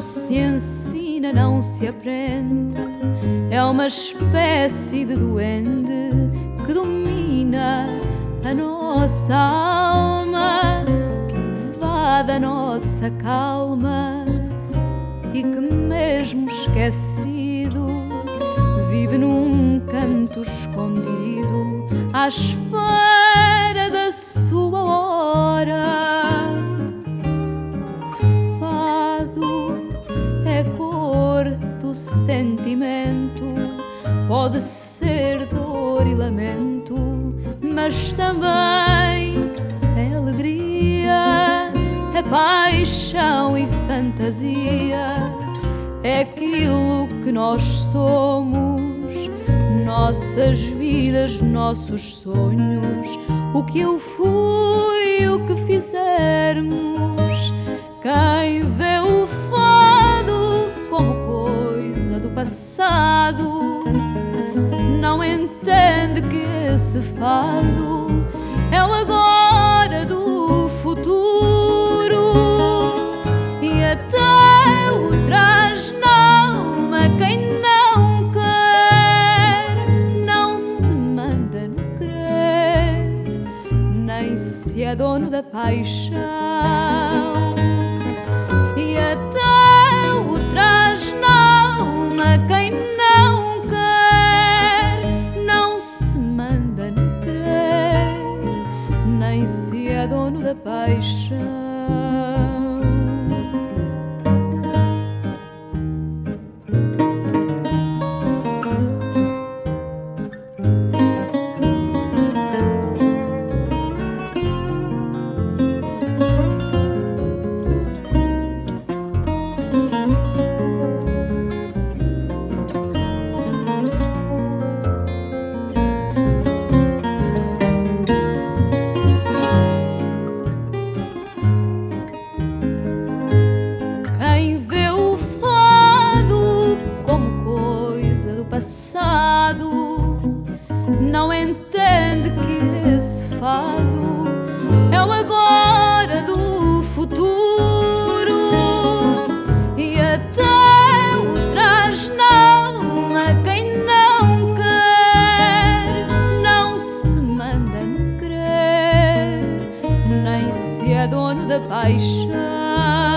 Não se ensina, não se aprende. É uma espécie de duende que domina a nossa alma, que invade a nossa calma e que, mesmo esquecido, vive num canto escondido à espera sentimento, pode ser dor e lamento, mas também é alegria, é paixão e fantasia, é aquilo que nós somos nossas vidas, nossos sonhos, o que eu fui, o que fizermos. Não entende que esse fado é o agora do futuro e até o traz na alma quem não quer, não se manda no crer, nem se é dono da paixão. 白山。Entende que esse fado é o agora do futuro e até o traz na alma quem não quer, não se manda crer, nem se é dono da paixão.